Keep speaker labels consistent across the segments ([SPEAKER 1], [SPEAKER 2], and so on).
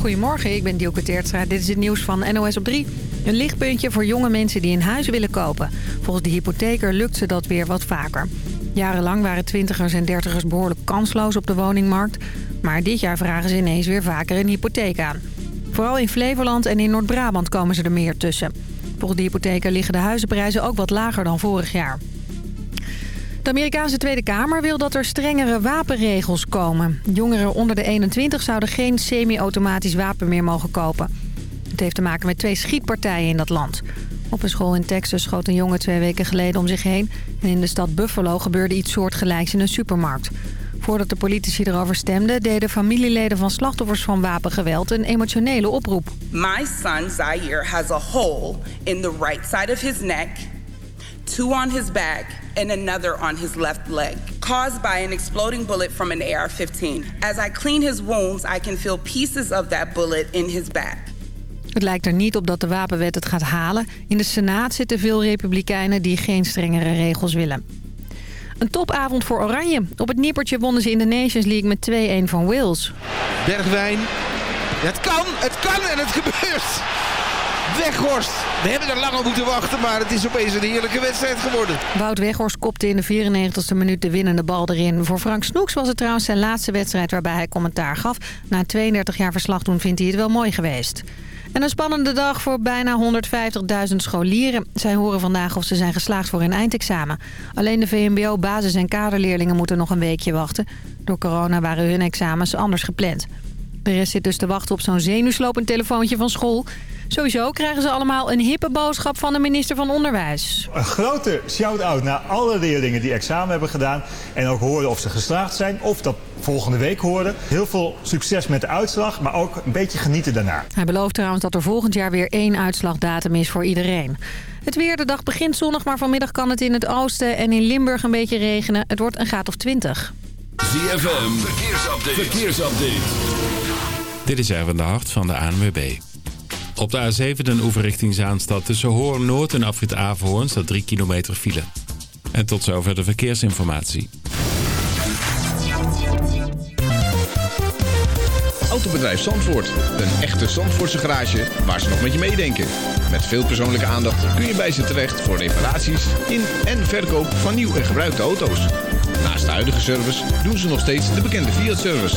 [SPEAKER 1] Goedemorgen, ik ben Dielke Teertstra. Dit is het nieuws van NOS op 3. Een lichtpuntje voor jonge mensen die een huis willen kopen. Volgens de hypotheker lukt ze dat weer wat vaker. Jarenlang waren twintigers en dertigers behoorlijk kansloos op de woningmarkt. Maar dit jaar vragen ze ineens weer vaker een hypotheek aan. Vooral in Flevoland en in Noord-Brabant komen ze er meer tussen. Volgens de hypotheker liggen de huizenprijzen ook wat lager dan vorig jaar. De Amerikaanse Tweede Kamer wil dat er strengere wapenregels komen. Jongeren onder de 21 zouden geen semi-automatisch wapen meer mogen kopen. Het heeft te maken met twee schietpartijen in dat land. Op een school in Texas schoot een jongen twee weken geleden om zich heen. En in de stad Buffalo gebeurde iets soortgelijks in een supermarkt. Voordat de politici erover stemden... deden familieleden van slachtoffers van wapengeweld een emotionele oproep.
[SPEAKER 2] My son Zaire has a hole in the right side of his neck, two on his back and another on his left leg, caused by an exploding bullet from an AR-15. As I clean his wounds, I can feel pieces of that bullet in his back.
[SPEAKER 1] Het lijkt er niet op dat de wapenwet het gaat halen. In de Senaat zitten veel republikeinen die geen strengere regels willen. Een topavond voor Oranje. Op het nippertje wonnen ze in de Nations League met 2-1 van Wales.
[SPEAKER 3] Bergwijn. Het kan, het kan en het gebeurt. Weghorst. We hebben er lang op moeten wachten, maar het is opeens een heerlijke wedstrijd geworden.
[SPEAKER 1] Wout Weghorst kopte in de 94e minuut de winnende bal erin. Voor Frank Snoeks was het trouwens zijn laatste wedstrijd waarbij hij commentaar gaf. Na 32 jaar verslag doen vindt hij het wel mooi geweest. En een spannende dag voor bijna 150.000 scholieren. Zij horen vandaag of ze zijn geslaagd voor hun eindexamen. Alleen de VMBO, basis- en kaderleerlingen moeten nog een weekje wachten. Door corona waren hun examens anders gepland. De rest zit dus te wachten op zo'n zenuwslopend telefoontje van school. Sowieso krijgen ze allemaal een hippe boodschap van de minister van Onderwijs.
[SPEAKER 4] Een grote shout-out naar alle leerlingen die examen hebben gedaan. En ook horen of ze geslaagd zijn of dat volgende week horen. Heel veel succes met de uitslag, maar ook een beetje genieten daarna.
[SPEAKER 1] Hij belooft trouwens dat er volgend jaar weer één uitslagdatum is voor iedereen. Het weer, de dag begint zonnig, maar vanmiddag kan het in het oosten en in Limburg een beetje regenen. Het wordt een graad of 20.
[SPEAKER 5] ZFM, verkeersupdate. verkeersupdate. Dit is Erwin de Hart van de ANWB. Op de A7 den oever Zaanstad tussen Hoorn Noord en Afrit Averhoorn staat 3 kilometer file. En tot zover de verkeersinformatie.
[SPEAKER 6] Autobedrijf Zandvoort. Een echte Zandvoortse garage waar ze nog met je meedenken. Met veel persoonlijke aandacht kun je bij ze terecht voor reparaties in en verkoop van nieuw en gebruikte auto's. Naast de huidige service doen ze nog steeds de bekende Fiat-service.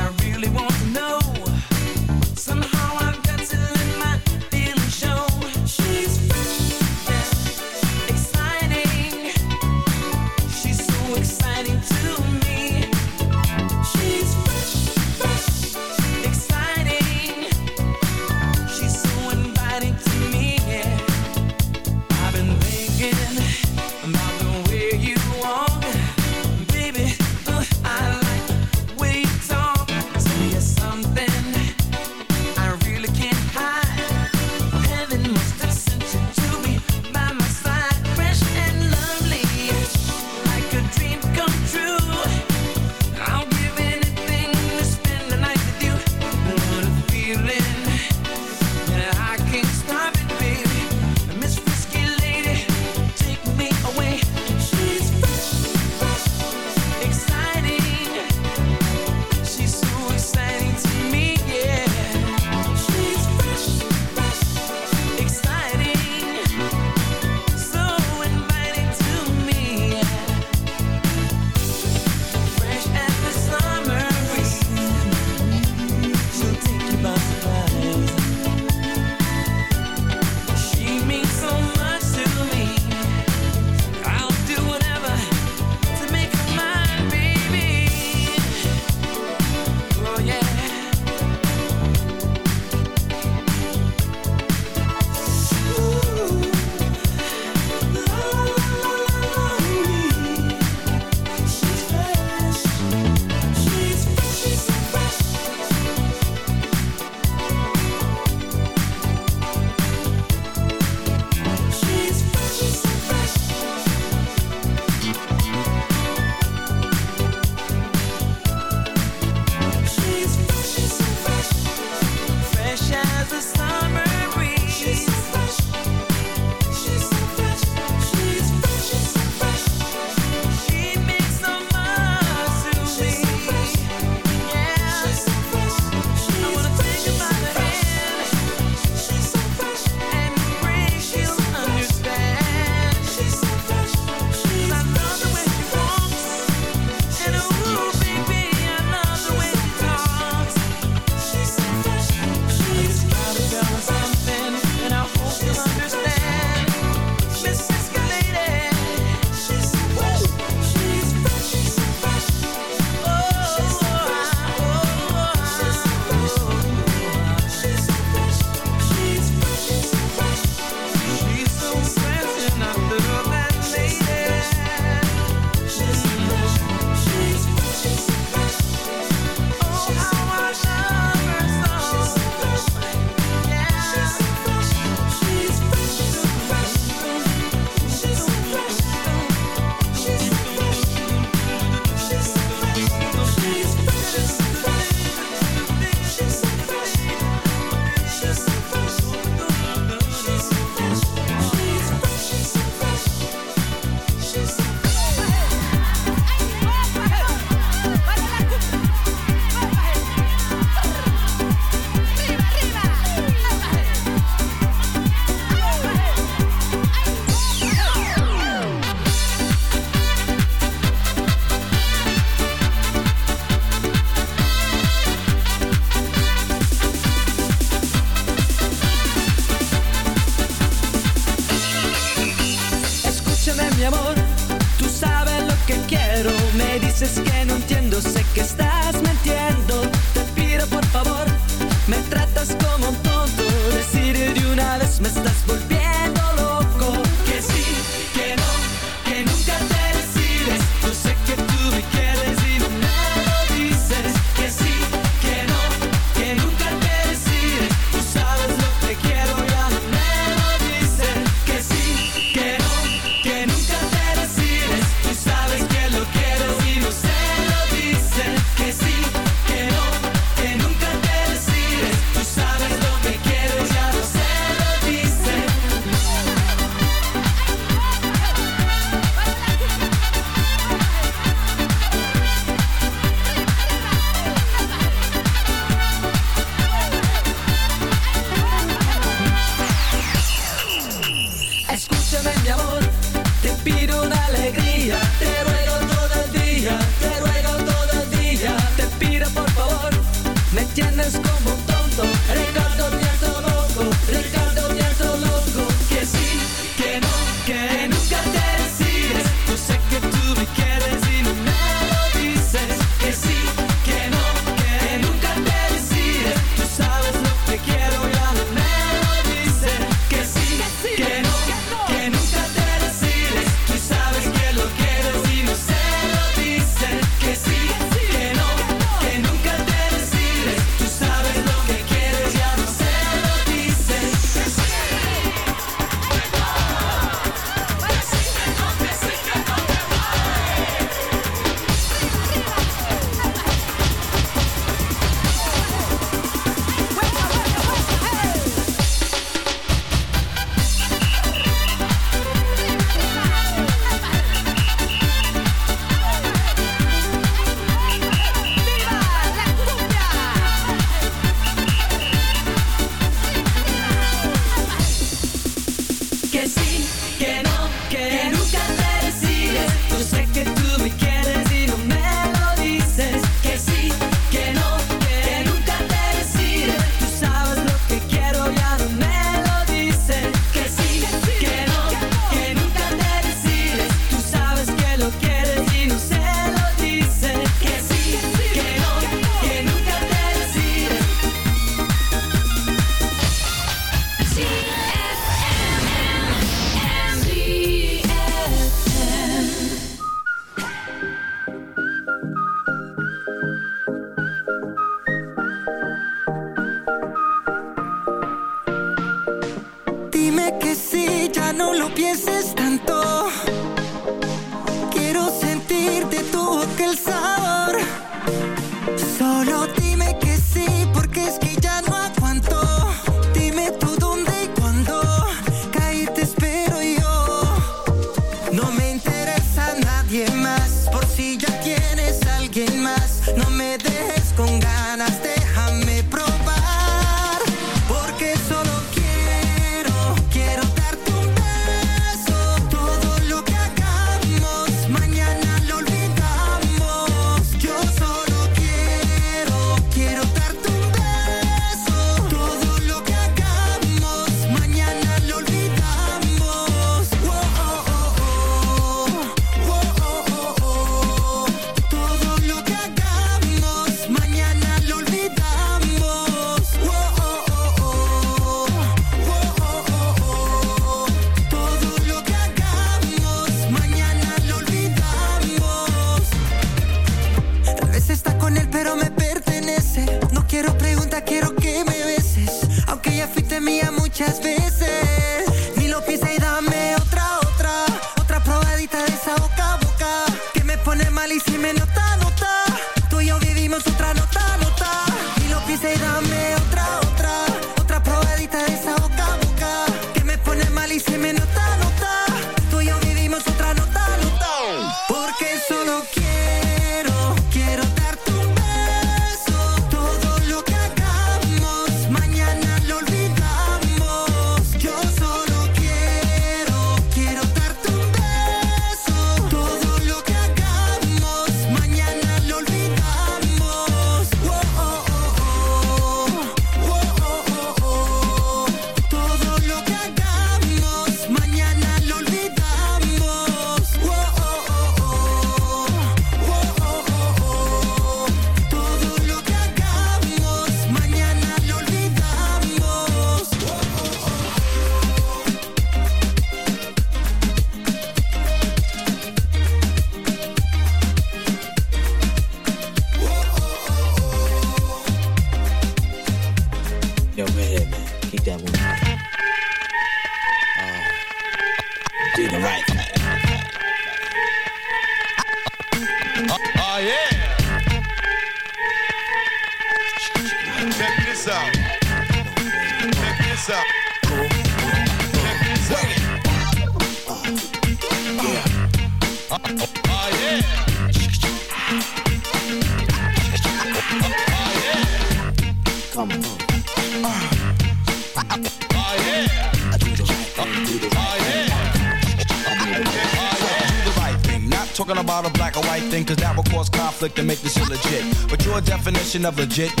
[SPEAKER 7] Definition of legit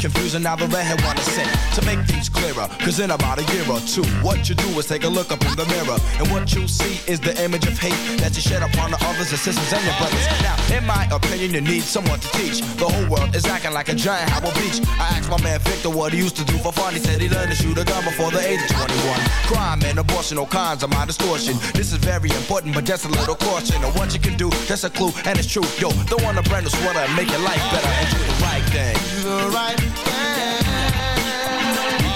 [SPEAKER 7] confusing. Now the redhead wanna say to make things clearer. Cause in about a year or two, what you do is take a look up in the mirror. And what you see is the image of hate that you shed upon the others, your sisters, and your brothers. Now, in my opinion, you need someone to teach. The whole world is acting like a giant Howard Beach. I asked my man Victor what he used to do for fun. He said he learned to shoot a gun before the age of 21. Crime and abortion, all kinds of my distortion. This is very important, but just a little caution. And what you can do, that's a clue, and it's true. Yo, don't want a brand new sweater and make your life better and do the right thing.
[SPEAKER 8] Do the right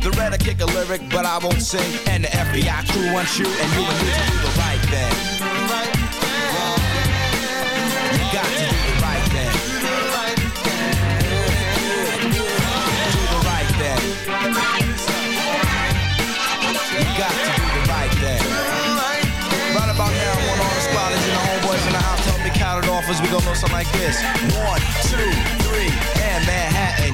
[SPEAKER 7] The red I kick a lyric, but I won't sing. And the FBI crew wants you, and you me to do the right thing. You got to do the right thing. Do the right thing. You got to do the right thing. Right about now, I want all the spotters and the homeboys in the house to help me count it off as we go know something like this. One, two, three,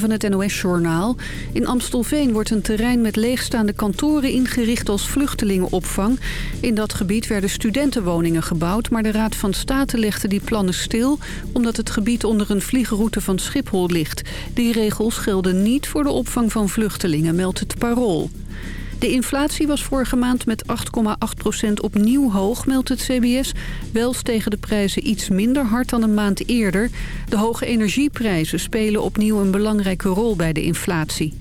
[SPEAKER 9] Van het NOS-journaal. In Amstelveen wordt een terrein met leegstaande kantoren ingericht als vluchtelingenopvang. In dat gebied werden studentenwoningen gebouwd... maar de Raad van State legde die plannen stil... omdat het gebied onder een vliegroute van Schiphol ligt. Die regels gelden niet voor de opvang van vluchtelingen, meldt het Parool. De inflatie was vorige maand met 8,8% opnieuw hoog, meldt het CBS. Wel stegen de prijzen iets minder hard dan een maand eerder. De hoge energieprijzen spelen opnieuw een belangrijke rol bij de inflatie.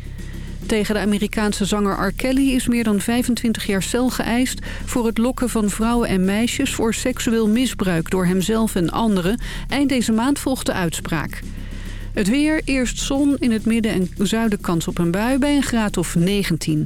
[SPEAKER 9] Tegen de Amerikaanse zanger R. Kelly is meer dan 25 jaar cel geëist... voor het lokken van vrouwen en meisjes voor seksueel misbruik door hemzelf en anderen. Eind deze maand volgt de uitspraak. Het weer, eerst zon, in het midden en zuiden kans op een bui bij een graad of 19.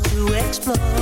[SPEAKER 10] to explore.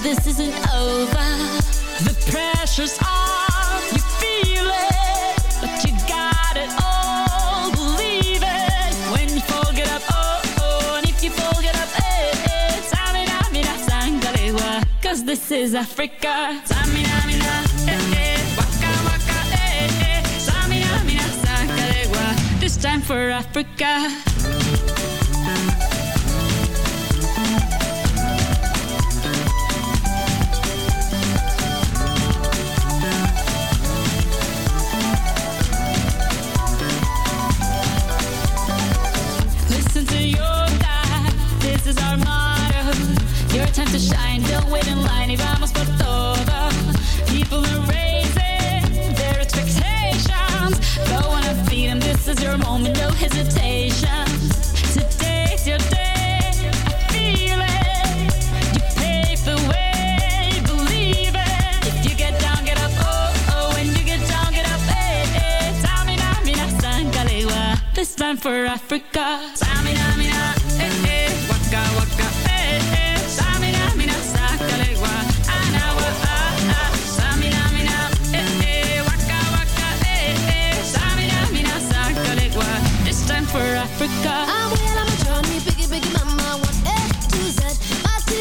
[SPEAKER 11] This isn't over. The pressure's on, you feel it, but you got it all, believe it. When you fall, get up, oh, oh, and if you fall, get up, eh, eh. Samina, mina, sangalewa, Cause this is Africa. Samina, mina, eh, eh. Waka, waka, eh, eh. Samina, mina, sangalewa. This time for Africa. Wait in line. People are raising their expectations. Go and feed them, this is your moment, no hesitation. Today's your day, I feel it. You pave the way, believe it. If you get down, get up, oh, oh. When you get down, get up. This time for Africa.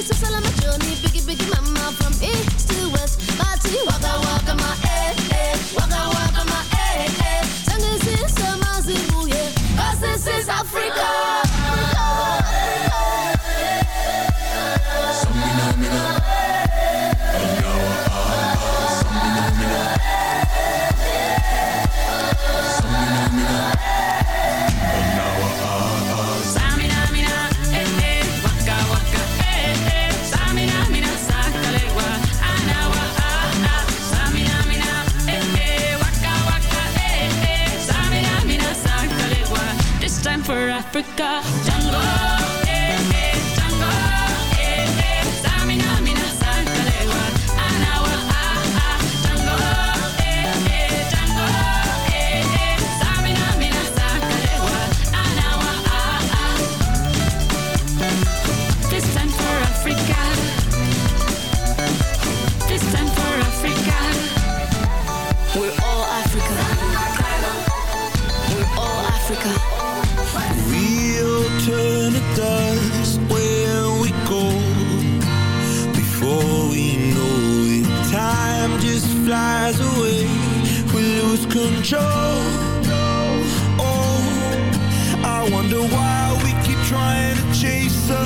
[SPEAKER 12] My teeth
[SPEAKER 13] We'll turn to dust where we go. Before we know it Time just flies away. We lose control. Oh, I wonder why we keep trying to chase a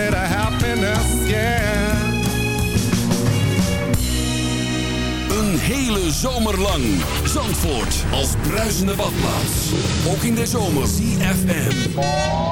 [SPEAKER 14] Happiness, yeah.
[SPEAKER 15] Een hele zomer lang. Zandvoort als bruisende badplaats. Ook in de zomer. CFM.